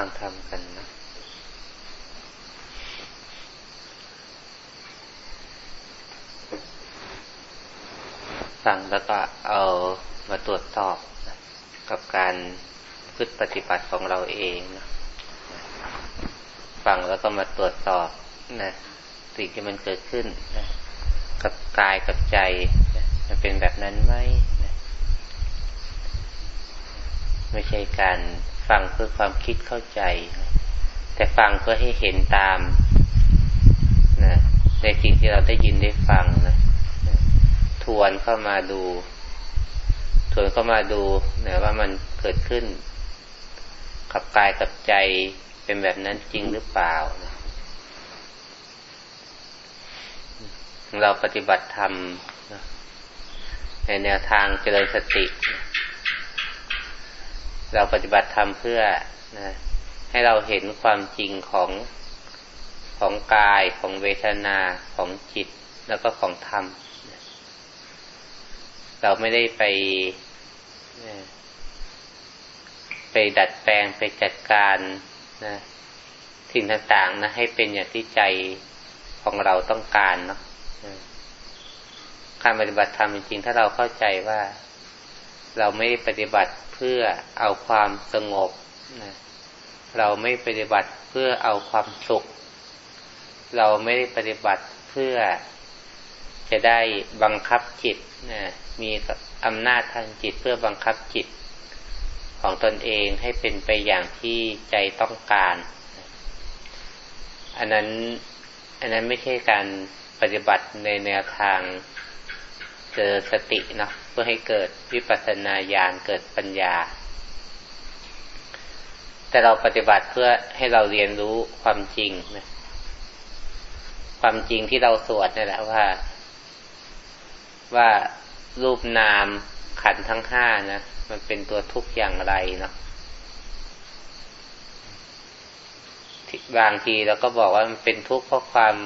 ฟังธรรมกันนะฟังแล้วก็เอามาตรวจสอบนะกับการพึ่ปฏิบัติของเราเองนะฟังแล้วก็มาตรวจสอบนะสิ่งที่มันเกิดขึ้นนะกับกายกับใจนะมันเป็นแบบนั้นไหมนะไม่ใช่การ ฟังเพื่อความคิดเข้าใจ แต่ฟังเพื่อให้เห็นตามนะในสิ่งที่เราได้ยินได้ฟังนะทวนเข้ามาดูทวนเข้ามาดูนะว่ามันเกิดขึ้น กับกายกับใจเป็นแบบนั้นจริงหรือเปล่านะเราปฏิบัติธรรมในแนวทางเจริญสติ เราปฏิบัติธรรมเพื่อนะให้เราเห็นความจริงของของกายของเวทนาของจิตแล้วก็ของธรรม เราไม่ได้ไป ไปดัดแปลงไปจัดการนะสิ่งต่างๆนะให้เป็นอย่างที่ใจของเราต้องการเนาะการปฏิบัติธรรมจริงๆ ถ้าเราเข้าใจว่า เราไม่ได้ปฏิบัติเพื่อเอาความสงบนะเราไม่ปฏิบัติเพื่อเอาความสุข เราไม่ได้ปฏิบัติเพื่อจะได้บังคับจิตนะมีอำนาจทางจิตเพื่อบังคับจิตของตนเองให้เป็นไปอย่างที่ใจต้องการ อันนั้น อันนั้นไม่ใช่การปฏิบัติในแนวทางเจอสติเนาะ พื่อให้เกิดวิปัสสนาญาณเกิดปัญญา แต่เราปฏิบัติเพื่อให้เราเรียนรู้ความจริงนะความจริงที่เราสวดนี่แหละว่า ว่ารูปนามขันทั้งห้านะมันเป็นตัวทุกข์อย่างไรเนาะบางทีเราก็บอกว่ามันเป็นทุกข์เพราะความ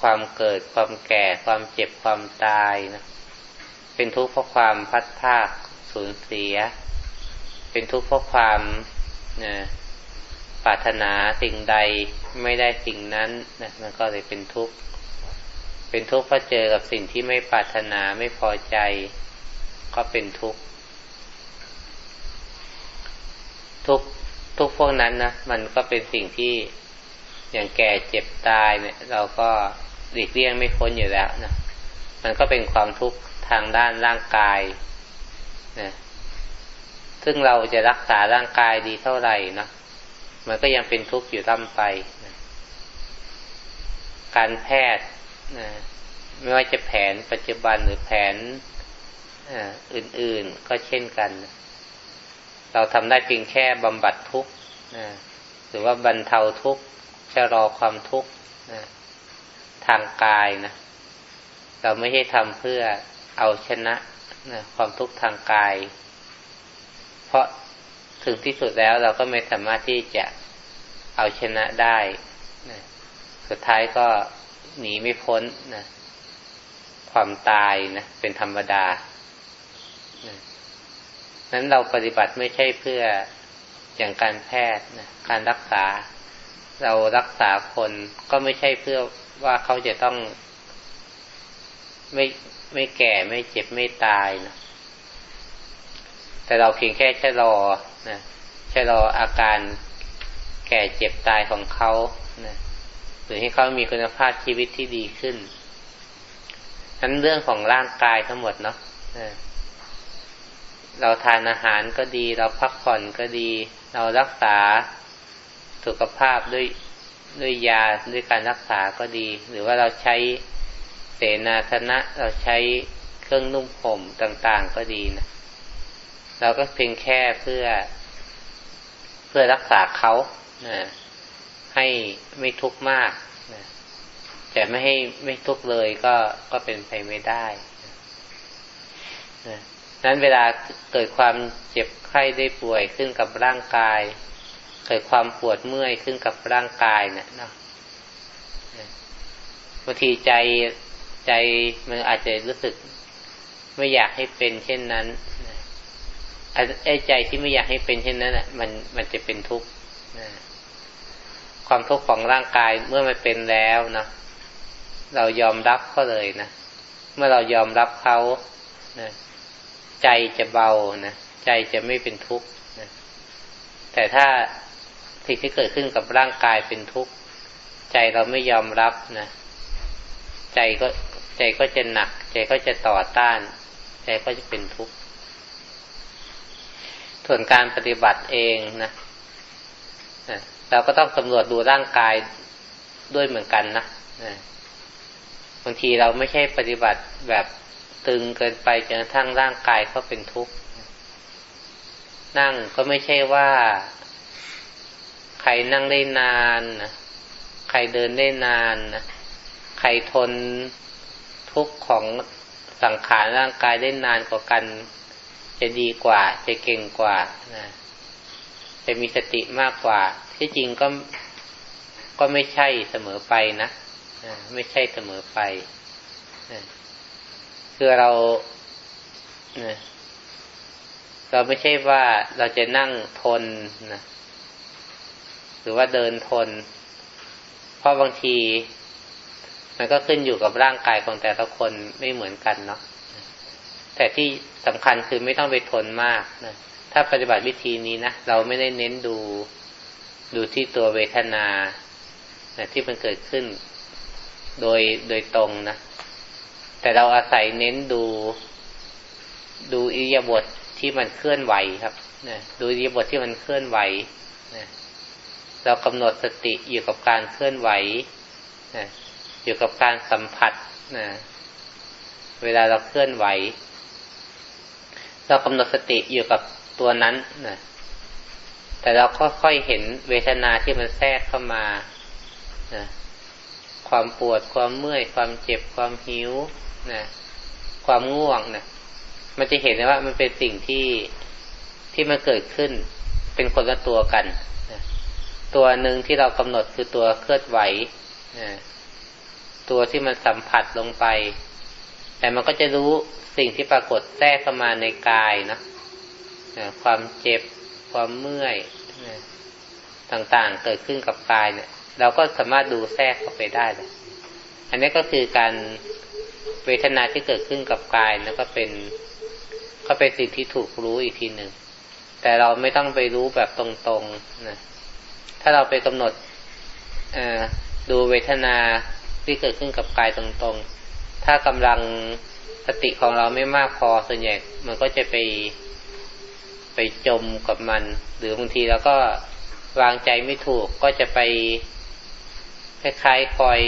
ความเกิดความแก่ความเจ็บความตายนะ เป็นทุกข์เพราะความพัดพากสูญเสีย เป็นทุกข์เพราะความนะปรารถนาสิ่งใดไม่ได้สิ่งนั้นนะมันก็เลยเป็นทุกข์ เป็นทุกข์เพราะเจอกับสิ่งที่ไม่ปรารถนาไม่พอใจ ก็เป็นทุกข์ ทุกทุกพวกนั้นนะมันก็เป็นสิ่งที่อย่างแก่เจ็บตายเนี่ย เราก็หลีกเลี่ยงไม่พ้นอยู่แล้วนะมันก็เป็นความทุกข์ ทางด้านร่างกายนะซึ่งเราจะรักษาร่างกายดีเท่าไหร่นะมันก็ยังเป็นทุกข์อยู่ร่ำไปนะการแพทย์นะไม่ว่าจะแผนปัจจุบันหรือแผนอื่น ๆ ก็เช่นกัน เราทำได้เพียงแค่บำบัดทุกข์หรือว่าบรรเทาทุกข์ชะลอความทุกข์ทางกายนะ เราไม่ใช่ทำเพื่อ เอาชนะนะความทุกข์ทางกาย เพราะถึงที่สุดแล้วเราก็ไม่สามารถที่จะเอาชนะได้นะสุดท้ายก็หนีไม่พ้นนะความตายนะเป็นธรรมดานะนั้นเราปฏิบัติไม่ใช่เพื่ออย่างการแพทย์นะการรักษา เรารักษาคนก็ไม่ใช่เพื่อว่าเขาจะต้องไม่ ไม่แก่ไม่เจ็บไม่ตายนะแต่เราเพียงแค่ชะลอนะชะลออาการแก่เจ็บตายของเขานะหรือให้เขามีคุณภาพชีวิตที่ดีขึ้นนั้นเรื่องของร่างกายทั้งหมดเนาะเราทานอาหารก็ดี เราพักผ่อนก็ดี เรารักษาสุขภาพด้วยด้วยยาด้วยการรักษาก็ดี หรือว่าเราใช้ เสนาธนะเราใช้เครื่องนุ่มผมต่าง ๆ ก็ดีนะเราก็เพียงแค่เพื่อ เพื่อรักษาเขานะให้ไม่ทุกข์มากนะแต่ไม่ให้ไม่ทุกข์เลยก็ก็เป็นไปไม่ได้นะนั้นเวลาเกิดความเจ็บไข้ได้ป่วยขึ้นกับร่างกาย เกิดความปวดเมื่อยขึ้นกับร่างกายเนี่ยเนาะบางทีใจ ใจมันอาจจะรู้สึกไม่อยากให้เป็นเช่นนั้นไอ้ใจที่ไม่อยากให้เป็นเช่นนั้นแหละมันมันจะเป็นทุกข์ความทุกข์ของร่างกายเมื่อมันเป็นแล้วนะเรายอมรับเขาเลยนะเมื่อเรายอมรับเขานะใจจะเบานะใจจะไม่เป็นทุกข์นะแต่ถ้าสิ่งที่เกิดขึ้นกับร่างกายเป็นทุกข์ ใจเราไม่ยอมรับนะใจก็ ใจก็จะหนัก ใจก็จะต่อต้าน ใจก็จะเป็นทุกข์ส่วนการปฏิบัติเองนะเราก็ต้องสำรวจดูร่างกายด้วยเหมือนกันนะบางทีเราไม่ใช่ปฏิบัติแบบตึงเกินไปจนกระทั่งร่างกายเขาเป็นทุกข์ นั่งก็ไม่ใช่ว่า ใครนั่งได้นานนะใครเดินได้นานนะใครทน ทุกข์ของสังขารร่างกายได้นานกว่ากัน จะดีกว่า จะเก่งกว่านะจะมีสติมากกว่า ที่จริงก็ก็ไม่ใช่เสมอไปนะไม่ใช่เสมอไปคือเราเราไม่ใช่ว่าเราจะนั่งทนนะหรือว่าเดินทน เพราะบางที มันก็ขึ้นอยู่กับร่างกายของแต่ละคนไม่เหมือนกันเนาะแต่ที่สำคัญคือไม่ต้องไปทนมากนะถ้าปฏิบัติวิธีนี้นะเราไม่ได้เน้นดูดูที่ตัวเวทนานะที่มันเกิดขึ้นโดยโดยตรงนะแต่เราอาศัยเน้นดู ดูอิริยาบถทที่มันเคลื่อนไหวครับนะดูอิริยาบถทที่มันเคลื่อนไหวนะเรากำหนดสติอยู่กับการเคลื่อนไหวนะ อยู่กับการสัมผัสนะเวลาเราเคลื่อนไหว เรากำหนดสติอยู่กับตัวนั้นนะแต่เราก็ค่อยเห็นเวทนาที่มันแทรกเข้ามานะความปวดความเมื่อย ความเจ็บความหิวนะความง่วงนะมันจะเห็นว่ามันเป็นสิ่งที่ที่มันเกิดขึ้น เป็นคนละตัวกันนะตัวหนึ่งที่เรากำหนดคือตัวเคลื่อนไหวนะ ตัวที่มันสัมผัสลงไป แต่มันก็จะรู้สิ่งที่ปรากฏแทรกเข้ามาในกายนะความเจ็บความเมื่อยต่างๆเกิดขึ้นกับกายเนี่ย เราก็สามารถดูแทรกเข้าไปได้เลยอันนี้ก็คือการเวทนาที่เกิดขึ้นกับกายแล้วก็เป็นก็เป็นสิ่งที่ถูกรู้อีกทีหนึ่งแต่เราไม่ต้องไปรู้แบบตรงๆนะถ้าเราไปกำหนดดูเวทนา ที่เกิดขึ้นกับกายตรงๆ ถ้ากำลังสติของเราไม่มากพอส่วนใหญ่มันก็จะไปไปจมกับมัน หรือบางทีเราก็วางใจไม่ถูกก็จะไปคล้ายๆคอย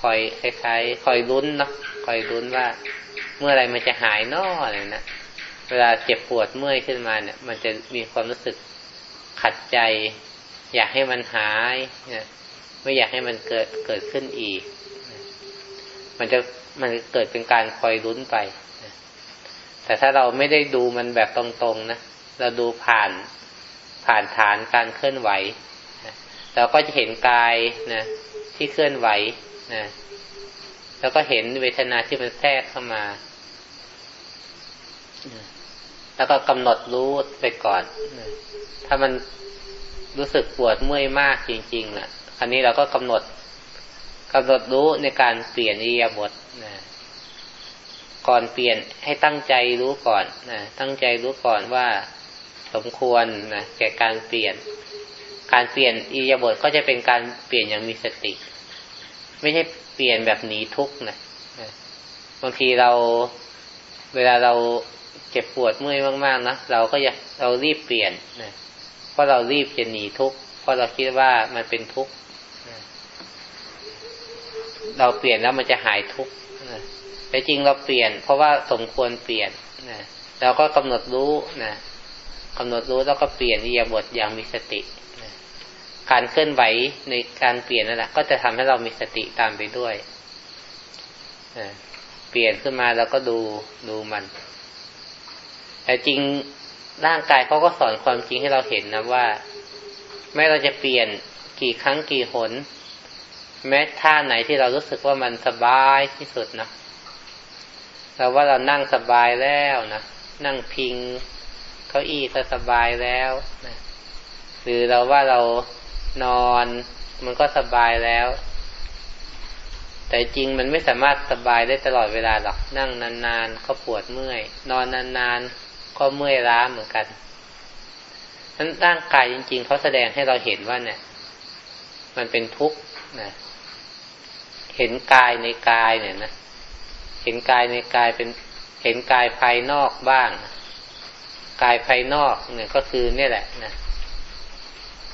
คอยคล้ายๆคอยลุ้นเนาะคอยลุ้นว่า เมื่อไรมันจะหายนออะไรนะเวลาเจ็บปวดเมื่อยขึ้นมาเนี่ย มันจะมีความรู้สึกขัดใจ อยากให้มันหายเนี่ย ไม่อยากให้มันเกิดเกิดขึ้นอีก มันจะมันเกิดเป็นการคอยลุ้นไป แต่ถ้าเราไม่ได้ดูมันแบบตรงๆนะ เราดูผ่านผ่านฐานการเคลื่อนไหวเราก็จะเห็นกายนะที่เคลื่อนไหวนะแล้วก็เห็นเวทนาที่มันแทรกเข้ามา แล้วก็กำหนดรู้ไปก่อน ถ้ามันรู้สึกปวดเมื่อยมากจริงๆนะค ราวนี้เราก็กำหนดกำหนดรู้ในการเปลี่ยนอิยาบทนะก่อนเปลี่ยนให้ตั้งใจรู้ก่อนนะตั้งใจรู้ก่อนว่าสมควรนะแก่การเปลี่ยน การเปลี่ยนอิยาบทก็จะเป็นการเปลี่ยนอย่างมีสติ ไม่ใช่เปลี่ยนแบบหนีทุกข์นะบางทีเราเวลาเราเจ็บปวดเมื่อยมากๆนะเราก็อยากเรารีบเปลี่ยนนะเพราะเรารีบจะหนีทุกข์เพราะเราคิดว่ามันเป็นทุกข์ เราเปลี่ยนแล้วมันจะหายทุกข์แต่จริงเราเปลี่ยน เพราะว่าสมควรเปลี่ยนนะเราก็กำหนดรู้นะกำหนดรู้แล้วก็เปลี่ยนอิยาบทอย่างมีสติการเคลื่อนไหวในการเปลี่ยนนั่นแหละก็จะทำให้เรามีสติตามไปด้วยเปลี่ยนขึ้นมาแล้วก็ดูดูมัน แต่จริงร่างกายเขาก็สอนความจริงให้เราเห็นนะว่า แม้เราจะเปลี่ยนกี่ครั้งกี่หน แม้ท่าไหนที่เรารู้สึกว่ามันสบายที่สุดนะเราว่าเรานั่งสบายแล้วนะนั่งพิงเก้าอี้ก็สบายแล้วนะหรือเราว่าเรานอนมันก็สบายแล้ว แต่จริงมันไม่สามารถสบายได้ตลอดเวลาหรอก นั่งนานๆก็ปวดเมื่อย นอนนานๆก็เมื่อยล้าเหมือนกันนั้นร่างกายจริง ๆเขาแสดงให้เราเห็นว่าเนี่ย มันเป็นทุกข์นะ เห็นกายในกายเนี่ยนะเห็นกายในกายเป็นเห็นกายภายนอกบ้าง กายภายนอกเนี่ยก็คือเนี่ยแหละนะ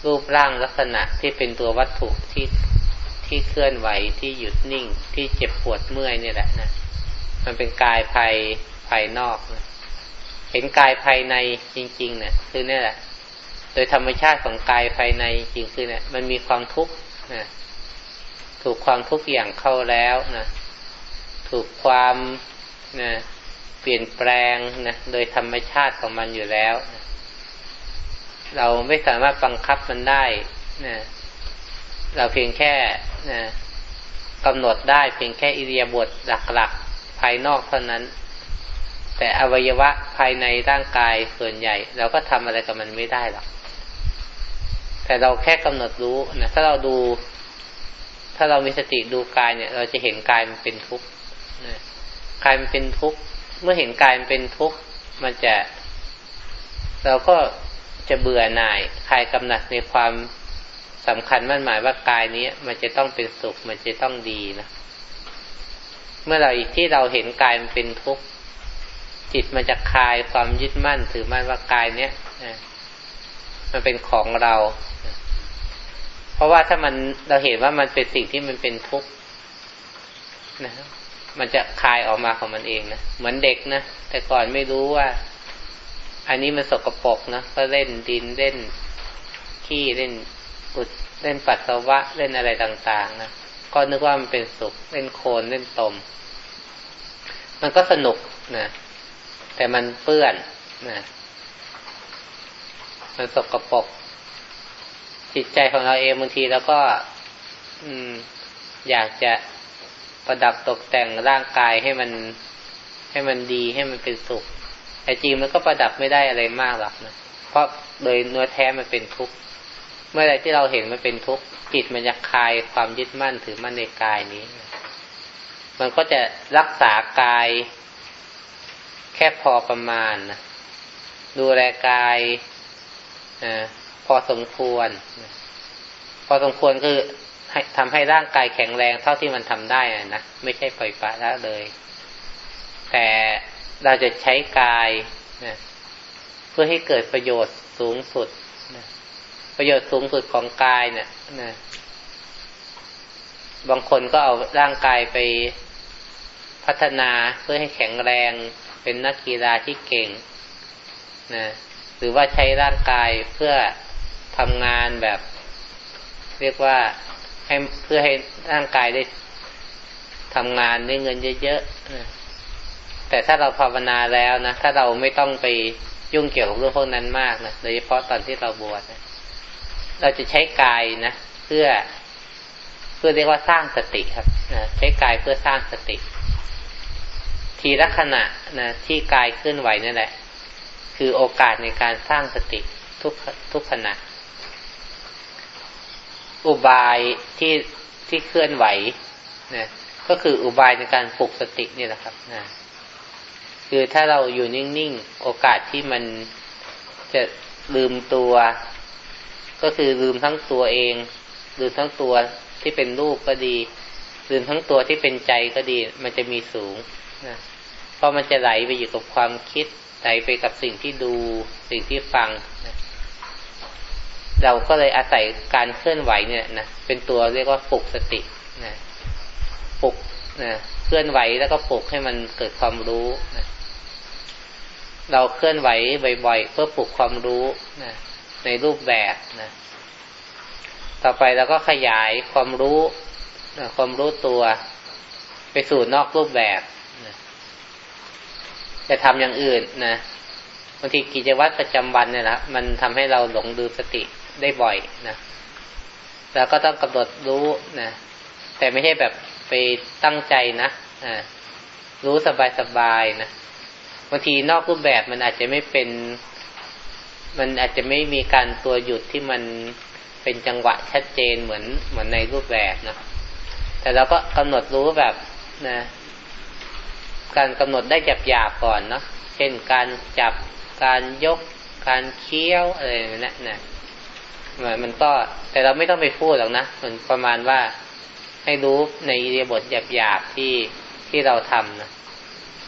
รูปร่างลักษณะที่เป็นตัววัตถุที่ที่เคลื่อนไหวที่หยุดนิ่งที่เจ็บปวดเมื่อยเนี่ยแหละนะมันเป็นกายภายภายนอกนะเห็นกายภายในจริงๆเนี่ยคือเนี่ยแหละ โดยธรรมชาติของกายภายในจริงคือเนี่ยมันมีความทุกข์นะ ถูกความทุกข์อย่างเข้าแล้วนะถูกความนะเปลี่ยนแปลงนะโดยธรรมชาติของมันอยู่แล้วนะเราไม่สามารถบังคับมันได้นะเราเพียงแค่นะกำหนดได้เพียงแค่อิเดียบทหลักๆภายนอกเท่านั้น แต่อวัยวะภายในร่างกายส่วนใหญ่ เราก็ทำอะไรกับมันไม่ได้หรอกแต่เราแค่กำหนดรู้นะถ้าเราดู ถ้าเรามีสติดูกายเนี่ย เราจะเห็นกายมันเป็นทุกข์กายมันเป็นทุกข์เมื่อเห็นกายมันเป็นทุกข์มันจะ เราก็จะเบื่อหน่ายคลายกำหนัดในความสำคัญมั่นหมายว่ากายนี้มันจะต้องเป็นสุข มันจะต้องดีนะเมื่อเราที่เราเห็นกายมันเป็นทุกข์จิตมันจะคลายความยึดมั่นถือมั่นว่ากายเนี้ยมันเป็นของเรา เพราะว่าถ้ามันเราเห็นว่ามันเป็นสิ่งที่มันเป็นทุกข์นะมันจะคลายออกมาของมันเองนะเหมือนเด็กนะแต่ก่อนไม่รู้ว่า อันนี้มันสกปรกนะก็เล่นดินเล่นขี้เล่นอุดเล่นปัสสาวะเล่นอะไรต่างๆนะก็นึกว่ามันเป็นสุข เล่นโคลนเล่นตม มันก็สนุกนะแต่มันเปื้อนนะมันสกปรก จิตใจของเราเองบางทีแล้วก็ อืม อยากจะประดับตกแต่งร่างกายให้มัน ให้มันดีให้มันเป็นสุข แต่จริงมันก็ประดับไม่ได้อะไรมากหรอกนะเพราะโดยเนื้อแท้มันเป็นทุกข์เมื่อไรที่เราเห็นมันเป็นทุกข์จิตมันจะคลายความยึดมั่นถือมั่นในกายนี้ มันก็จะรักษากาย แค่พอประมาณนะดูแลกายอ พอสมควร พอสมควรคือให้ทำให้ร่างกายแข็งแรงเท่าที่มันทำได้นะไม่ใช่ปล่อยปละละเลย แต่เราจะใช้กายนะเพื่อให้เกิดประโยชน์สูงสุดนะประโยชน์สูงสุดของกายเนี่ยนะบางคนก็เอาร่างกายไปพัฒนาเพื่อให้แข็งแรงเป็นนักกีฬาที่เก่งนะหรือว่าใช้ร่างกายเพื่อ ทำงานแบบ เรียกว่าให้เพื่อให้ร่างกายได้ทำงานได้เงินเยอะๆแต่ถ้าเราภาวนาแล้วนะถ้าเราไม่ต้องไปยุ่งเกี่ยวกับเรื่องพวกนั้นมากนะโดยเฉพาะตอนที่เราบวชนะเราจะใช้กายนะเพื่อเพื่อเรียกว่าสร้างสติครับนะใช้กายเพื่อสร้างสติ ทีละขณะนะที่กายเคลื่อนไหวนั่นแหละ คือโอกาสในการสร้างสติทุกทุกขณะ อุบายที่ที่เคลื่อนไหวนะก็คืออุบายในการปลุกสตินี่แหละครับนะคือถ้าเราอยู่นิ่งๆ โอกาสที่มันจะลืมตัว ก็คือลืมทั้งตัวเอง ลืมทั้งตัวที่เป็นรูปก็ดี ลืมทั้งตัวที่เป็นใจก็ดี มันจะมีสูงนะเพราะมันจะไหลไปอยู่กับความคิดไหลไปกับสิ่งที่ดูสิ่งที่ฟังนะ เราก็เลยอาศัยการเคลื่อนไหวเนี่ยนะเป็นตัวเรียกว่าปลุกสตินะปลุกนะเคลื่อนไหวแล้วก็ปลุกให้มันเกิดความรู้นะเราเคลื่อนไหวบ่อยๆเพื่อปลุกความรู้นะในรูปแบบนะต่อไปเราก็ขยายความรู้นะความรู้ตัว ไปสู่นอกรูปแบบนะจะทำอย่างอื่นนะบางทีกิจวัตรประจำวันเนี่ยละมันทำให้เราหลงลืมสติ ได้บ่อยนะเราก็ต้องกำหนดรู้นะแต่ไม่ใช่แบบไปตั้งใจนะอ่ารู้สบายๆนะบางทีนอกรูปแบบมันอาจจะไม่เป็น มันอาจจะไม่มีการตัวหยุดที่มันเป็นจังหวะชัดเจนเหมือนเหมือนในรูปแบบนะแต่เราก็กำหนดรู้แบบนะ การกำหนดได้หยาบๆก่อนเนาะเช่นการจับการยกการเคี้ยวอะไรนั่นนะ มันก็ แต่เราไม่ต้องไปพูดหรอกนะเหมือนประมาณว่าให้รู้ในเรียบทหยาบๆที่ที่เราทำนะ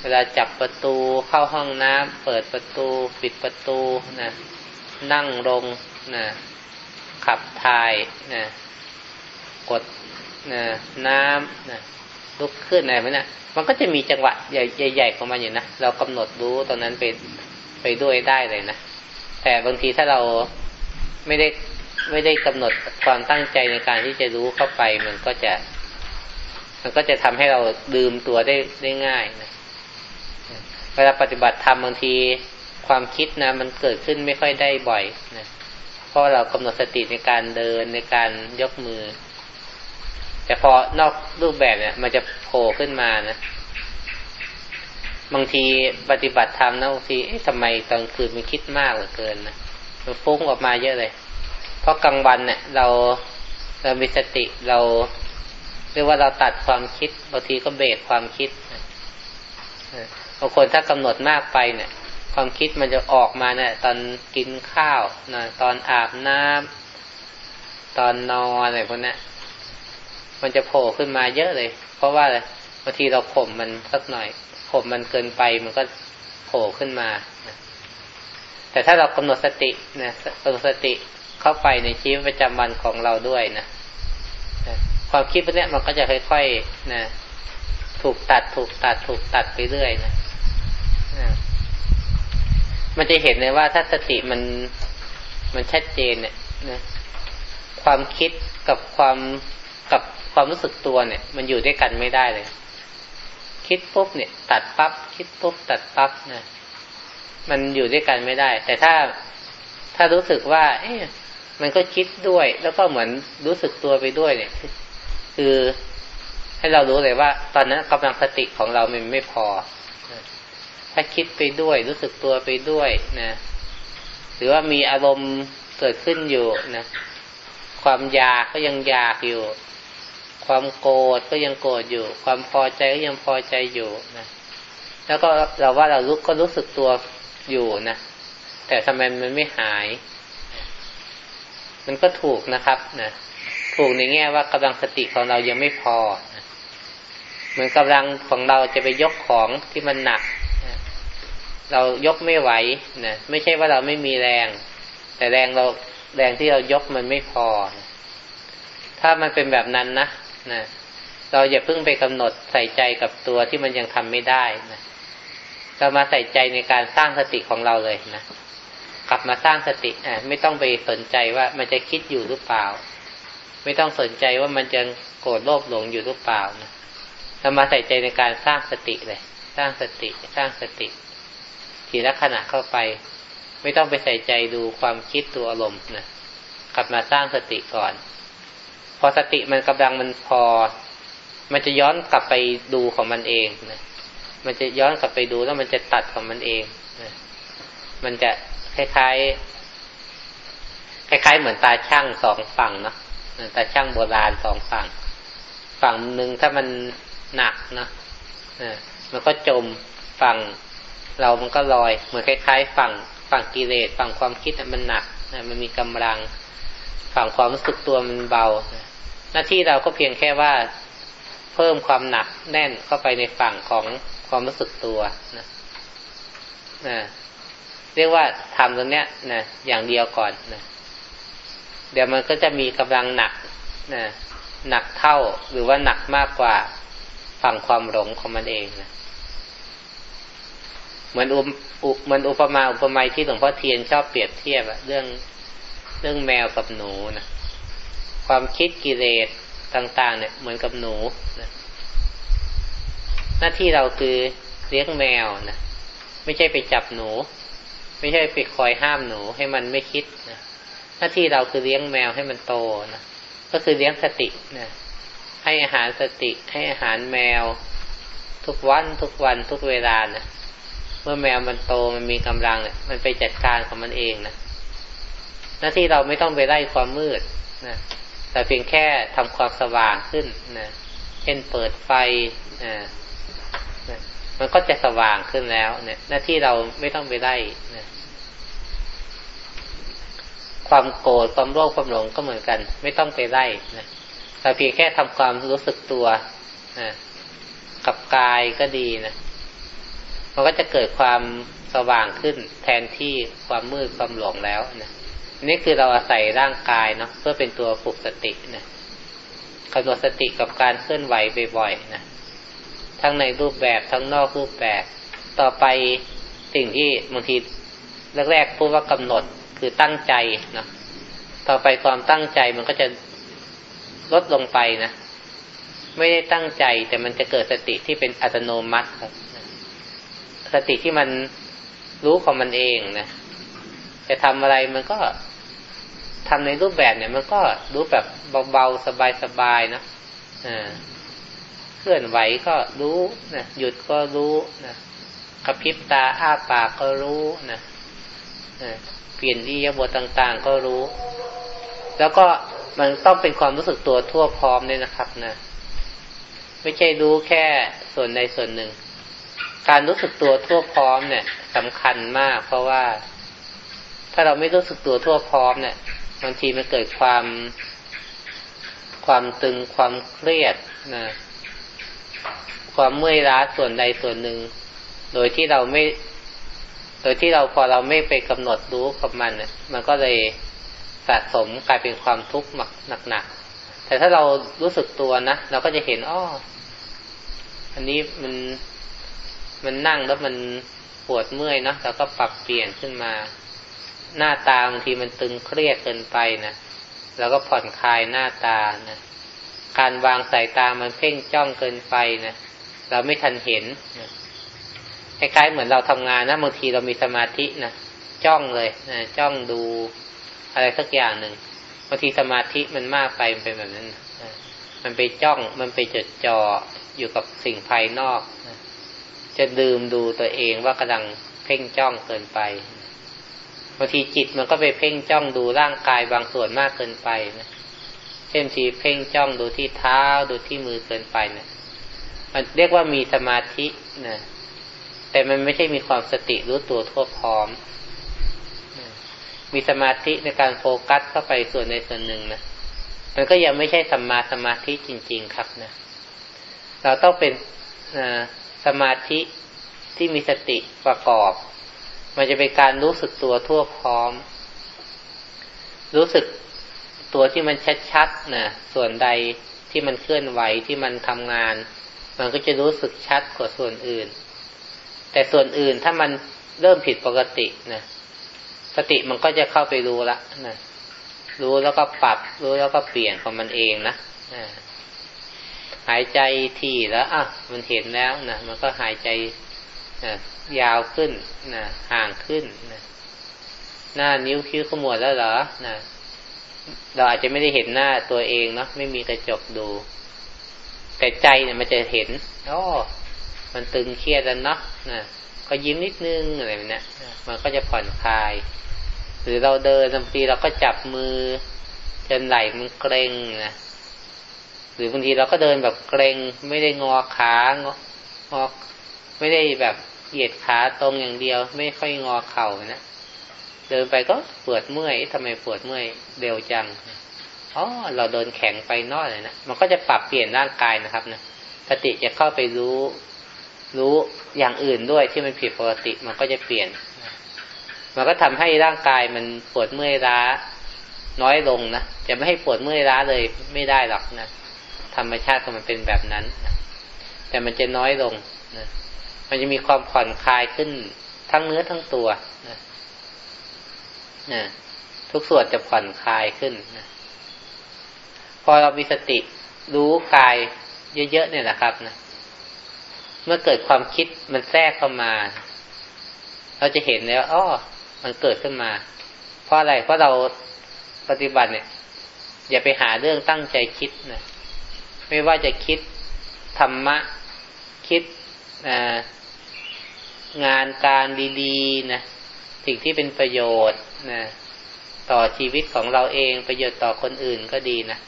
เวลาจับประตูเข้าห้องน้ำเปิดประตู ปิดประตูนะนั่งลงนะขับถ่ายนะกดนะน้ำนะลุกขึ้นอะไรมันนะมันก็จะมีจังหวะใหญ่ๆของมันอยู่นะเรากำหนดรู้ตรงนั้นไปไปด้วยได้เลยนะแต่บางทีถ้าเราไม่ได้ ไม่ได้กำหนดความตั้งใจในการที่จะรู้เข้าไป มันก็จะ มันก็จะทำให้เราลืมตัวได้ได้ง่ายนะเวลาปฏิบัติธรรมบางทีความคิดนะมันเกิดขึ้นไม่ค่อยได้บ่อยนะเพราะเรากำหนดสติในการเดินในการยกมือ แต่พอนอกรูปแบบเนี่ย มันจะโผล่ขึ้นมานะบางทีปฏิบัติธรรมนะบางทีเอ๊ะทำไมตอนคืนมันคิดมากเหลือเกินนะมันฟุ้งออกมาเยอะเลย เพราะกลางวันเนี่ยเราเรามีสติเราเรียกว่าเราตัดความคิดบางทีก็เบรกความคิดบางคนถ้ากำหนดมากไปเนี่ย ความคิดมันจะออกมาเนี่ยตอนกินข้าวนะตอนอาบน้ำตอนนอนอะไรพวกนี้มันจะโผล่ขึ้นมาเยอะเลย เพราะว่าบางทีเราข่มมันสักหน่อยข่มมันเกินไปมันก็โผล่ขึ้นมาแต่ถ้าเรากำหนดสตินะกำหนดสติ เข้าไปในชีวิตประจำวันของเราด้วยนะความคิดพวกนี้มันก็จะค่อยๆนะถูกตัดถูกตัดถูกตัดไปเรื่อยนะมันจะเห็นเลยว่าถ้าสติมันมันชัดเจนเนี่ยนะความคิดกับความกับความรู้สึกตัวเนี่ย มันอยู่ด้วยกันไม่ได้เลย คิดปุ๊บเนี่ย ตัดปั๊บคิดปุ๊บตัดปั๊บนะมันอยู่ด้วยกันไม่ได้ แต่ถ้าถ้ารู้สึกว่า เอ๊ะ มันก็คิดด้วย แล้วก็เหมือนรู้สึกตัวไปด้วยเนี่ย คือให้เรารู้เลยว่า ตอนนั้นกำลังสติของเรามันไม่พอ ถ้าคิดไปด้วย รู้สึกตัวไปด้วยนะหรือว่ามีอารมณ์เกิดขึ้นอยู่นะความอยากก็ยังอยากอยู่ ความโกรธก็ยังโกรธอยู่ ความพอใจก็ยังพอใจอยู่นะแล้วก็เราว่าเรารู้ก็รู้สึกตัวอยู่นะแต่ทำไมมันไม่หาย มันก็ถูกนะครับนะถูกในแง่ว่ากำลังสติของเรายังไม่พอนะเหมือนกำลังของเราจะไปยกของที่มันหนักเรายกไม่ไหวนะไม่ใช่ว่าเราไม่มีแรง แต่แรงเราแรงที่เรายกมันไม่พอนะถ้ามันเป็นแบบนั้นนะนะเราอย่าเพิ่งไปกำหนดใส่ใจกับตัวที่มันยังทำไม่ได้นะเรามาใส่ใจในการสร้างสติของเราเลยนะ กลับมาสร้างสติอะไม่ต้องไปสนใจว่ามันจะคิดอยู่หรือเปล่า ไม่ต้องสนใจว่ามันจะโกรธโลภหลงอยู่หรือเปล่านะเรามาใส่ใจในการสร้างสติเลย สร้างสติ สร้างสติ ทีละขณะเข้าไป ไม่ต้องไปใส่ใจดูความคิดตัวอารมณ์นะกลับมาสร้างสติก่อน พอสติมันกำลังมันพอ มันจะย้อนกลับไปดูของมันเองนะมันจะย้อนกลับไปดูแล้วมันจะตัดของมันเองนะมันจะ ล้ายๆคล้ายๆเหมือนตาช่างสองฝั่งเนาะตาช่างโบราณสองฝั่ง ฝั่งหนึ่งถ้ามันหนักเนาะมันก็จมฝั่งเรามันก็ลอย เหมือนคล้าย ๆ ฝั่งฝั่งกิเลสฝั่งความคิดมันหนักมันมีกำลัง ฝั่งความรู้สึกตัวมันเบา หน้าที่เราก็เพียงแค่ว่าเพิ่มความหนักแน่นเข้าไปในฝั่งของความรู้สึกตัวนะนะ เรียกว่าทำตรงเนี้ยนะอย่างเดียวก่อนนะเดี๋ยวมันก็จะมีกำลังหนักนะหนักเท่าหรือว่าหนักมากกว่าฝั่งความหลงของมันเองนะเหมือนอุเหมือนอุปมาอุปไมยที่หลวงพ่อเทียนชอบเปรียบเทียบอะเรื่องเรื่องแมวกับหนูนะความคิดกิเลสต่างๆ เนี่ยเหมือนกับหนูนะหน้าที่เราคือเลี้ยงแมวนะไม่ใช่ไปจับหนู ไม่ใช่ไปคอยห้ามหนูให้มันไม่คิดนะหน้าที่เราคือเลี้ยงแมวให้มันโตนะก็คือเลี้ยงสตินะให้อาหารสติ ให้อาหารแมว ทุกวันทุกวันทุกเวลานะเมื่อแมวมันโตมันมีกำลังเนี่ยมันไปจัดการของมันเองนะหน้าที่เราไม่ต้องไปไล่ความมืดนะแต่เพียงแค่ทำความสว่างขึ้นนะเช่นเปิดไฟนะ มันก็จะสว่างขึ้นแล้วเนี่ย หน้าที่เราไม่ต้องไปไล่นะความโกรธความโลภความหลงก็เหมือนกัน ไม่ต้องไปไล่นะแต่เพียงแค่ทำความรู้สึกตัวนะกับกายก็ดีนะมันก็จะเกิดความสว่างขึ้น แทนที่ความมืดความหลงแล้วนะนี่คือเราอาศัยร่างกายเนาะเพื่อเป็นตัวปลุกสตินะกำหนดสติกับการเคลื่อนไหวบ่อยๆนะ ทั้งในรูปแบบทั้งนอกรูปแบบ ต่อไปสิ่งที่บางทีแรกๆพูดว่ากำหนดคือตั้งใจเนาะต่อไปความตั้งใจมันก็จะลดลงไปนะไม่ได้ตั้งใจแต่มันจะเกิดสติที่เป็นอัตโนมัติครับสติที่มันรู้ของมันเองนะจะทำอะไรมันก็ทำในรูปแบบเนี่ย มันก็รู้แบบเบาๆสบายๆนะอ่า เคลื่อนไหวก็รู้นะหยุดก็รู้นะกระพริบตาอ้าปากก็รู้นะเปลี่ยนอิยาบทต่าง ๆ ก็รู้ แล้วก็มันต้องเป็นความรู้สึกตัวทั่วพร้อมเลยนะครับนะไม่ใช่รู้แค่ส่วนใดส่วนหนึ่ง การรู้สึกตัวทั่วพร้อมเนี่ยสำคัญมาก เพราะว่า ถ้าเราไม่รู้สึกตัวทั่วพร้อมเนี่ยบางทีมันเกิดความความตึงความเครียดนะ ความเมื่อยล้าส่วนใดส่วนหนึ่ง โดยที่เราไม่ โดยที่เราพอเราไม่ไปกำหนดรู้กับมันเนี่ยมันก็เลยสะสมกลายเป็นความทุกข์หนักๆแต่ถ้าเรารู้สึกตัวนะเราก็จะเห็นอ้ออันนี้มันมันนั่งแล้วมันปวดเมื่อยเนาะเราก็ปรับเปลี่ยนขึ้นมา หน้าตาบางทีมันตึงเครียดเกินไปนะเราก็ผ่อนคลายหน้าตานะ การวางสายตามันเพ่งจ้องเกินไปนะเราไม่ทันเห็นคล้ายๆเหมือนเราทำงานนะบางทีเรามีสมาธินะจ้องเลยนะจ้องดูอะไรสักอย่างหนึ่งบางทีสมาธิมันมากไปมันเป็นแบบนั้นมันไปจ้องมันไปจดจ่ออยู่กับสิ่งภายนอกจะดื่มดูตัวเองว่ากำลังเพ่งจ้องเกินไปบางทีจิตมันก็ไปเพ่งจ้องดูร่างกายบางส่วนมากเกินไปนะ เช่นทีเพ่งจ้องดูที่เท้าดูที่มือเกินไปเนะมันเรียกว่ามีสมาธินะแต่มันไม่ใช่มีความสติรู้ตัวทั่วพร้อม มีสมาธิในการโฟกัสเข้าไปส่วนในส่วนหนึ่งนะมันก็ยังไม่ใช่สัมมาสมาธิจริง ๆ ครับนะเราต้องเป็นสมาธิที่มีสติประกอบ มันจะเป็นการรู้สึกตัวทั่วพร้อม รู้สึก ตัวที่มันชัดๆนะส่วนใดที่มันเคลื่อนไหวที่มันทำงาน มันก็จะรู้สึกชัดกว่าส่วนอื่น แต่ส่วนอื่นถ้ามันเริ่มผิดปกตินะสติมันก็จะเข้าไปรู้ละนะรู้แล้วก็ปรับ รู้แล้วก็เปลี่ยนของมันเองนะหายใจทีแล้วอะมันเห็นแล้วนะมันก็หายใจนะยาวขึ้นนะห่างขึ้นนะหน้านิ้วคิ้วขมวดแล้วเหรอนะ เราอาจจะไม่ได้เห็นหน้าตัวเองเนาะไม่มีกระจกดู แต่ใจเนี่ยมันจะเห็นอ๋อมันตึงเครียดแล้วเนาะนะก็ยิ้มนิดนึงอะไรแบบนี้มันก็จะผ่อนคลาย หรือเราเดินบางทีเราก็จับมือจนไหล่มันเกร็งนะหรือบางทีเราก็เดินแบบเกร็ง ไม่ได้งอขางองอไม่ได้แบบเหยียดขาตรงอย่างเดียว ไม่ค่อยงอเข่านะ เดินไปก็ปวดเมื่อยทำไมปวดเมื่อยเร็วจังอ๋อเราเดินแข็งไปนอยเลยนะมันก็จะปรับเปลี่ยนร่างกายนะครับนะสติจะเข้าไปรู้ รู้อย่างอื่นด้วยที่มันผิดปกติ มันก็จะเปลี่ยน มันก็ทำให้ร่างกายมันปวดเมื่อยล้า น้อยลงนะจะไม่ให้ปวดเมื่อยล้าเลยไม่ได้หรอกนะธรรมชาติของมันเป็นแบบนั้นนะแต่มันจะน้อยลงนะมันจะมีความผ่อนคลายขึ้นทั้งเนื้อทั้งตัวนะ นะทุกส่วนจะผ่อนคลายขึ้นนะพอเรามีสติรู้กายเยอะๆเนี่ยนะครับนะเมื่อเกิดความคิดมันแทรกเข้ามา เราจะเห็นแล้วอ้อมันเกิดขึ้นมา เพราะอะไรเพราะเราปฏิบัติเนี่ย อย่าไปหาเรื่องตั้งใจคิดนะไม่ว่าจะคิดธรรมะ คิดงานการดีๆนะสิ่งที่เป็นประโยชน์ นะต่อชีวิตของเราเองประโยชน์ต่อคนอื่นก็ดีนะ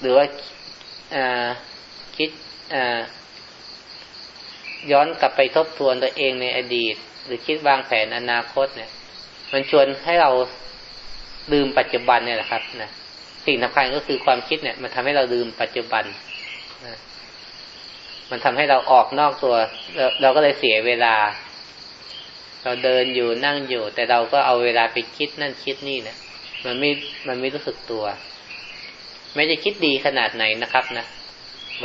หรือว่าคิดย้อนกลับไปทบทวนตัวเองในอดีต หรือคิดวางแผนอนาคตเนี่ย มันชวนให้เราลืมปัจจุบันเนี่ยแหละครับนะสิ่งสำคัญก็คือความคิดเนี่ย มันทำให้เราลืมปัจจุบันนะมันทำให้เราออกนอกตัว เราก็เลยเสียเวลา เราเดินอยู่นั่งอยู่ แต่เราก็เอาเวลาไปคิดนั่นคิดนี่นะมันไม่มันไม่รู้สึกตัว ไม่จะคิดดีขนาดไหนนะครับนะ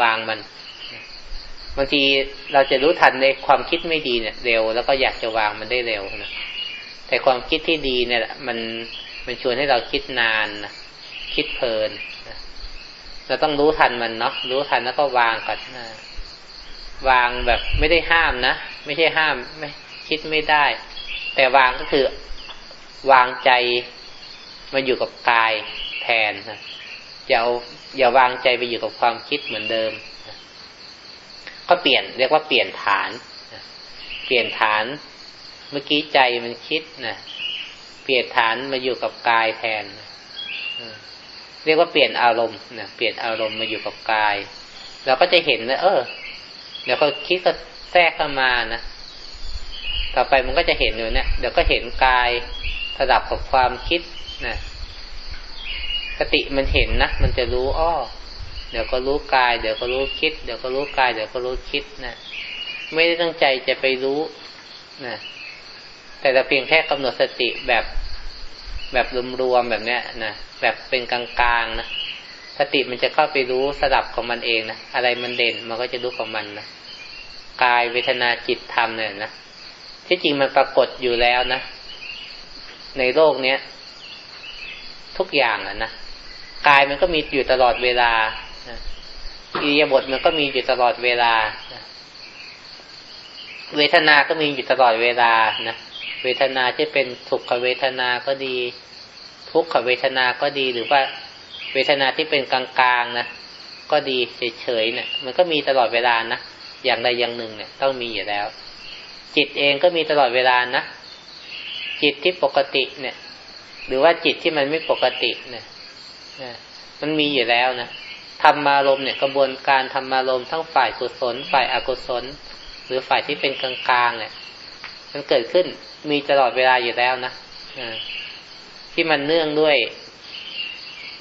วางมันบางทีเราจะรู้ทันในความคิดไม่ดีเนี่ย เร็ว แล้วก็อยากจะวางมันได้เร็วนะแต่ความคิดที่ดีเนี่ยมันมันชวนให้เราคิดนานนะคิดเพลินนะเราต้องรู้ทันมันเนาะรู้ทันแล้วก็วางก่อนนะวางแบบไม่ได้ห้ามนะไม่ใช่ห้ามไม่ คิดไม่ได้ แต่วางก็คือวางใจมาอยู่กับกายแทนนะอย่าเอาอย่าวางใจไปอยู่กับความคิดเหมือนเดิม ก็เปลี่ยนเรียกว่าเปลี่ยนฐาน เปลี่ยนฐานเมื่อกี้ใจมันคิดนะเปลี่ยนฐานมาอยู่กับกายแทน เรียกว่าเปลี่ยนอารมณ์นะเปลี่ยนอารมณ์มาอยู่กับกาย เราก็จะเห็นนะเออเดี๋ยวก็คิดก็แทรกเข้ามานะ ต่อไปมันก็จะเห็นอยู่เนี่ยเดี๋ยวก็เห็นกายสลับกับความคิดนะสติมันเห็นนะมันจะรู้อ้อเดี๋ยวก็รู้กาย เดี๋ยวก็รู้คิด เดี๋ยวก็รู้กาย เดี๋ยวก็รู้คิดนะไม่ได้ตั้งใจจะไปรู้นะแต่เราเพียงแค่กำหนดสติแบบแบบรวมๆแบบเนี้ยนะแบบเป็นกลางๆนะสติมันจะเข้าไปรู้สลับของมันเองนะอะไรมันเด่นมันก็จะรู้ของมันนะกายเวทนาจิตธรรมเนี่ยนะ ที่จริงมันปรากฏอยู่แล้วนะ ในโลกเนี้ย ทุกอย่างอะนะกายมันก็มีอยู่ตลอดเวลาอิริยาบถมันก็มีอยู่ตลอดเวลา เวทนา ก็มีอยู่ตลอดเวลานะ เวทนาที่เป็นสุขเวทนาก็ดี ทุกขเวทนาก็ดี หรือว่าเวทนาที่เป็นกลางๆนะ ก็ดีเฉยๆเนะี่ย มันก็มีตลอดเวลานะ อย่างใดอย่างหนึ่งเนี่ย ต้องมีอยู่แล้ว จิตเองก็มีตลอดเวลานะ จิตที่ปกติเนี่ย หรือว่าจิตที่มันไม่ปกติเนี่ยมันมีอยู่แล้วนะธรรมารมเนี่ยกระบวนการธรรมารมทั้งฝ่ายกุศล ฝ่ายอกุศล หรือฝ่ายที่เป็นกลางๆเนี่ย มันเกิดขึ้นมีตลอดเวลาอยู่แล้วนะที่มันเนื่องด้วย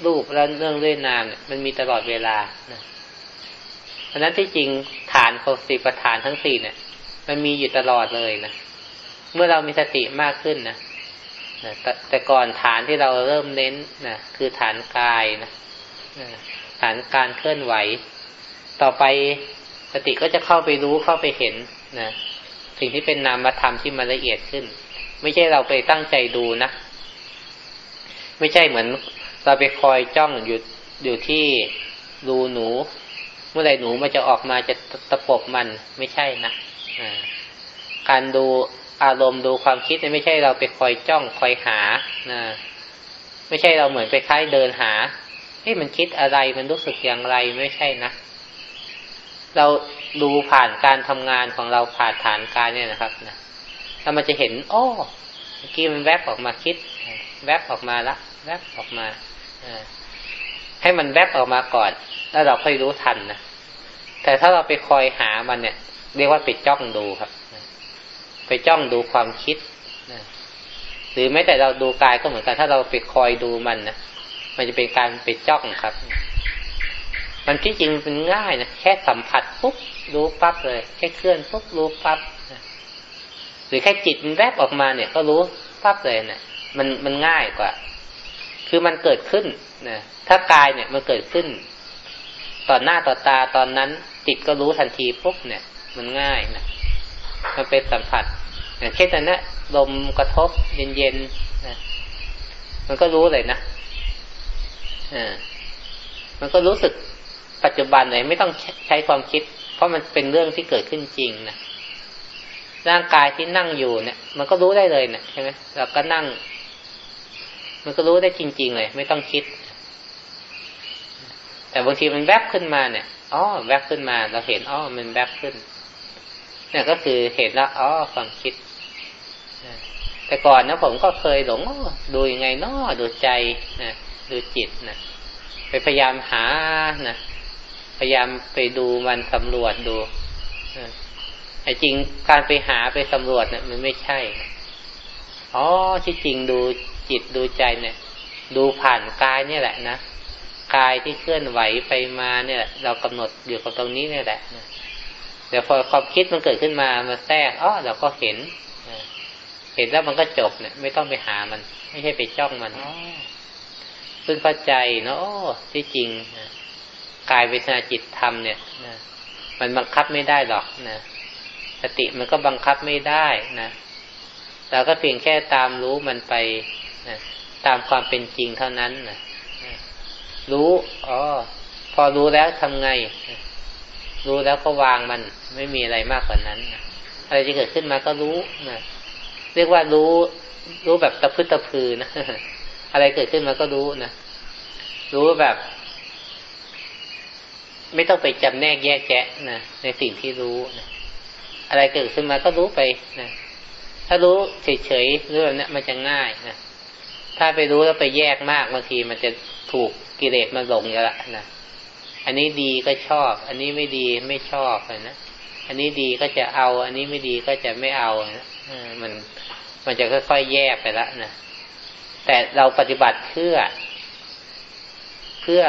รูปแล้วเนื่องด้วยนามเนี่ยมันมีตลอดเวลานะเพราะนั้นที่จริงฐานของสี่ประฐานทั้งสี่เนี่ย มันมีอยู่ตลอดเลยนะ เมื่อเรามีสติมากขึ้นนะนะแตแต่ก่อนฐานที่เราเริ่มเน้นนะคือฐานกายนะฐานการเคลื่อนไหว ต่อไปสติก็จะเข้าไปรู้เข้าไปเห็นนะสิ่งที่เป็นนามธรรมที่มันละเอียดขึ้น ไม่ใช่เราไปตั้งใจดูนะไม่ใช่เหมือนเราไปคอยจ้องอยู่อยู่ที่ดูหนู เมื่อไรหนูมันจะออกมาจะตะปบมันไม่ใช่นะ การดูอารมณ์ดูความคิดเนี่ยไม่ใช่เราไปคอยจ้องคอยหานะไม่ใช่เราเหมือนไปคล้ายเดินหาเฮ้ยมันคิดอะไรมันรู้สึกอย่างไรไม่ใช่นะเราดูผ่านการทำงานของเราผ่านฐานการเนี่ยนะครับนะแล้วมันจะเห็นอ้อเมื่อกี้มันแวบออกมาคิด แวบออกมาละ แวบออกมาอให้มันแวบออกมาก่อน แล้วเราค่อยรู้ทันนะแต่ถ้าเราไปคอยหามันเนี่ย เรียกว่าไปจ้องดูครับ ไปจ้องดูความคิดนะหรือแม้แต่เราดูกายก็เหมือนกัน ถ้าเราไปคอยดูมันนะมันจะเป็นการไปจ้องครับ มันที่จริงเป็นง่ายนะแค่สัมผัสปุ๊บรู้ปั๊บเลย แค่เคลื่อนปุ๊บรู้ปั๊บหรือแค่จิตมันแวบออกมาเนี่ย ก็รู้ปั๊บเลยเนะี่ยมันมันง่ายกว่า คือมันเกิดขึ้นนะถ้ากายเนี่ยมันเกิดขึ้น ต่อหน้าต่อตาตอนนั้นจิตก็รู้ทันทีปุ๊บเนี่ย มันง่ายนะมันเป็นสัมผัสอย่างเช่นนั้นนะลมกระทบเย็นๆนะมันก็รู้เลยนะอ่ามันก็รู้สึกปัจจุบันเลยไม่ต้องใช้ความคิด เพราะมันเป็นเรื่องที่เกิดขึ้นจริงนะร่างกายที่นั่งอยู่เนี่ย มันก็รู้ได้เลยเนะใช่ไหมเราก็นั่ง มันก็รู้ได้จริง ๆ เลย ไม่ต้องคิด แต่บางทีมันแวบขึ้นมาเนี่ยอ๋อแวบขึ้นมา เราเห็นอ๋อมันแวบขึ้น นี่ยก็คือเห็นแล้วอ๋อความคิด แต่ก่อนนะผมก็เคยหลงดูยังไงนาะดูใจนะดูจิตนะไปพยายามหานะพยายามไปดูมันสำรวจดูไอ้จริงการไปหาไปสำรวจเนะี่ยมันไม่ใช่อ๋อที่จริงดูจิตดูใจเนี่ย ดูผ่านกายเนี่ยแหละนะกายที่เคลื่อนไหวไปมาเนี่ยเรากำหนดอยู่กับตรงนี้เนี่ยแหละนะ เดี๋ยวพอความคิดมันเกิดขึ้นมามาแทรกอ๋อเราก็เห็นเห็นแล้วมันก็จบเนี่ย ไม่ต้องไปหามัน ไม่ใช่ไปจ้องมันซึ่งเข้าใจเนาะที่จริงกายเวทนาจิตธรรมเนี่ยนะมันบังคับไม่ได้หรอกนะสติมันก็บังคับไม่ได้นะเราก็เพียงแค่ตามรู้มันไปนะตามความเป็นจริงเท่านั้นนะรู้อ๋อพอรู้แล้วทำไง รู้แล้วก็วางมันไม่มีอะไรมากกว่านั้นอะไรจะเกิดขึ้นมาก็รู้นะเรียกว่ารู้ รู้แบบตะพื้นตะพือนะอะไรเกิดขึ้นมาก็รู้นะรู้แบบ ไม่ต้องไปจำแนกแยกแยะนะในสิ่งที่รู้นะอะไรเกิดขึ้นมาก็รู้ไปนะถ้ารู้เฉยๆเรื่องนี้มันจะง่ายนะถ้าไปรู้แล้วไปแยกมากบางทีมันจะถูกกิเลสมาหลงอย่างละนะ อันนี้ดีก็ชอบ อันนี้ไม่ดีไม่ชอบนะอันนี้ดีก็จะเอา อันนี้ไม่ดีก็จะไม่เอานะมันมันจะค่อยๆแยกไปละนะแต่เราปฏิบัติเพื่อ เพื่อ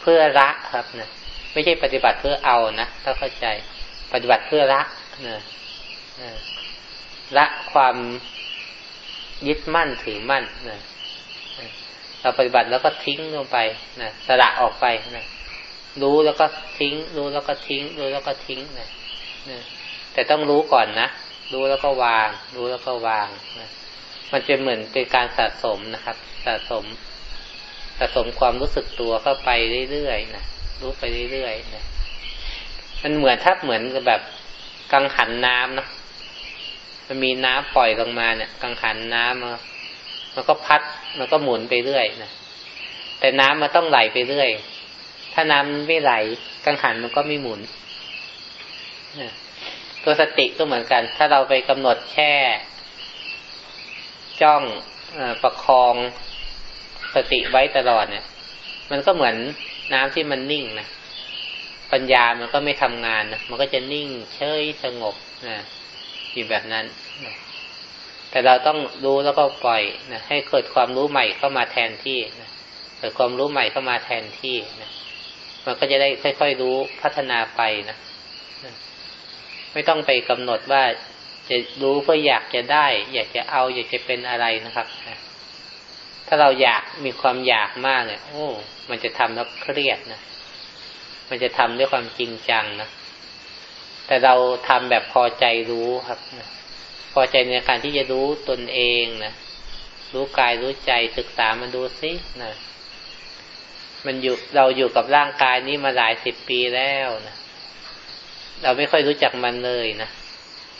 เพื่อรักครับนะไม่ใช่ปฏิบัติเพื่อเอานะถ้าเข้าใจ ปฏิบัติเพื่อรักนะละความยึดมั่นถือมั่นนะเราปฏิบัติแล้วก็ทิ้งลงไปนะสละออกไปนะ รู้แล้วก็ทิ้ง รู้แล้วก็ทิ้ง รู้แล้วก็ทิ้งนะแต่ต้องรู้ก่อนนะ รู้แล้วก็วาง รู้แล้วก็วางนะมันจะเหมือนเป็นการสะสมนะครับ สะสม สะสมความรู้สึกตัวเข้าไปเรื่อยๆนะรู้ไปเรื่อยๆนะมันเหมือนถ้าเหมือนกับแบบกังหันน้ำเนาะมันมีน้ำปล่อยลงมาเนี่ย กังหันน้ำมามันก็พัด มันก็หมุนไปเรื่อยนะแต่น้ำมันต้องไหลไปเรื่อย ถ้าน้ำไม่ไหล กังหันมันก็ไม่หมุนตัวสติก็เหมือนกัน ถ้าเราไปกำหนดแช่จ้องอประคองสติไว้ตลอดเนี่ย มันก็เหมือนน้ำที่มันนิ่งนะปัญญามันก็ไม่ทำงานนะมันก็จะนิ่งเฉยสงบนะอยู่แบบนั้นนะแต่เราต้องรู้แล้วก็ปล่อยนะให้เกิดความรู้ใหม่เข้ามาแทนที่นะเกิดความรู้ใหม่เข้ามาแทนที่นะ มันก็จะได้ค่อยๆรู้พัฒนาไปนะไม่ต้องไปกำหนดว่าจะรู้เพื่ออยากจะได้ อยากจะเอา อยากจะเป็นอะไรนะครับถ้าเราอยากมีความอยากมากเนี่ย โอ้ มันจะทำแล้วเครียดนะมันจะทำด้วยความจริงจังนะแต่เราทำแบบพอใจรู้ครับพอใจในการที่จะรู้ตนเองนะรู้กายรู้ใจศึกษามันดูซินะ มันอยู่เราอยู่กับร่างกายนี้มาหลายสิบปีแล้วนะเราไม่ค่อยรู้จักมันเลยนะ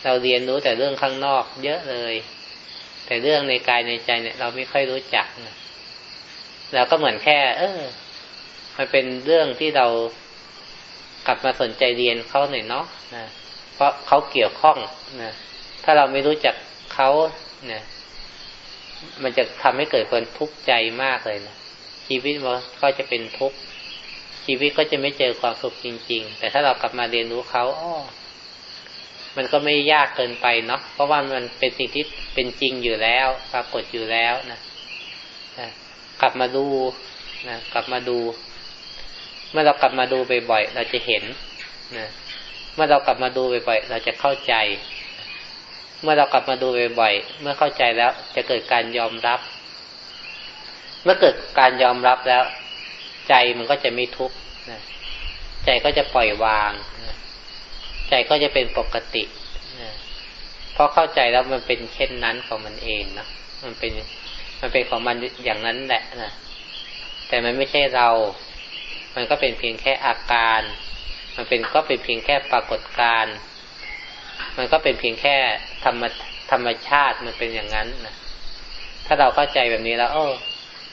เราเรียนรู้แต่เรื่องข้างนอกเยอะเลย แต่เรื่องในกายในใจเนี่ย เราไม่ค่อยรู้จักนะเราก็เหมือนแค่ เออ มันเป็นเรื่องที่เรากลับมาสนใจเรียนเขาหน่อยเนาะนะเพราะเขาเกี่ยวข้องนะถ้าเราไม่รู้จักเขาเนี่ยมันจะทำให้เกิดคนทุกข์ใจมากเลยนะ ชีวิตมันก็จะเป็นทุกข์ชีวิตก็จะไม่เจอความสุขจริง ๆ แต่ถ้าเรากลับมาเรียนรู้เขาอ้อมันก็ไม่ยากเกินไปเนาะเพราะว่ามันเป็นสิ่งที่เป็นจริงอยู่แล้ว ปรากฏอยู่แล้วนะกลับมาดูนะกลับมาดู เมื่อเรากลับมาดูบ่อยๆเราจะเห็นนะเมื่อเรากลับมาดูบ่อยๆเราจะเข้าใจ เมื่อเรากลับมาดูบ่อยๆเมื่อเข้าใจแล้วจะเกิดการยอมรับ เมื่อเกิดการยอมรับแล้ว ใจมันก็จะไม่ทุกข์นะใจก็จะปล่อยวางใจก็จะเป็นปกติเพราะเข้าใจแล้วมันเป็นเช่นนั้นของมันเองนะมันเป็นมันเป็นของมันอย่างนั้นแหละนะแต่มันไม่ใช่เรา มันก็เป็นเพียงแค่อาการ มันเป็นก็เป็นเพียงแค่ปรากฏการณ์มันก็เป็นเพียงแค่ธรรมธรรมชาติมันเป็นอย่างนั้นนะถ้าเราเข้าใจแบบนี้แล้วโอ้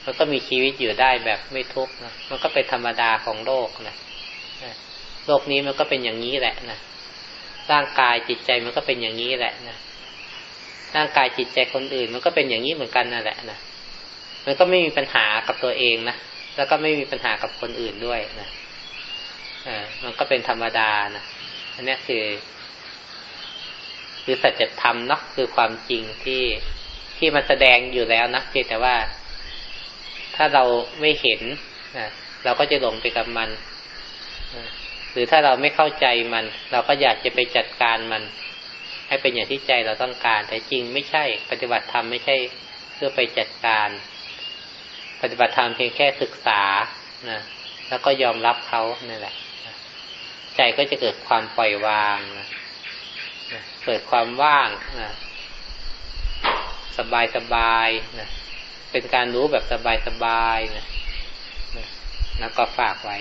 มันก็มีชีวิตอยู่ได้แบบไม่ทุกข์นะมันก็เป็นธรรมดาของโลกนะโลกนี้มันก็เป็นอย่างนี้แหละนะร่างกายจิตใจมันก็เป็นอย่างนี้แหละนะร่างกายจิตใจคนอื่น มันก็เป็นอย่างนี้เหมือนกันนั่นแหละนะมันก็ไม่มีปัญหากับตัวเองนะแล้วก็ไม่มีปัญหากับคนอื่นด้วยนะอ่ามันก็เป็นธรรมดานะอันนี้คือ คือสัจธรรมเนาะคือความจริงที่ที่มันแสดงอยู่แล้วนะเพียงแต่ว่า ถ้าเราไม่เห็นนะเราก็จะหลงไปกับมันหรือถ้าเราไม่เข้าใจมัน เราก็อยากจะไปจัดการมัน ให้เป็นอย่างที่ใจเราต้องการ แต่จริงไม่ใช่ ปฏิบัติธรรมไม่ใช่เพื่อไปจัดการ ปฏิบัติธรรมเพียงแค่ศึกษานะแล้วก็ยอมรับเขานั่นแหละใจก็จะเกิดความปล่อยวางนะเกิดความว่างนะสบายสบายนะ เป็นการรู้แบบสบายๆนะ แล้วก็ฝากไว้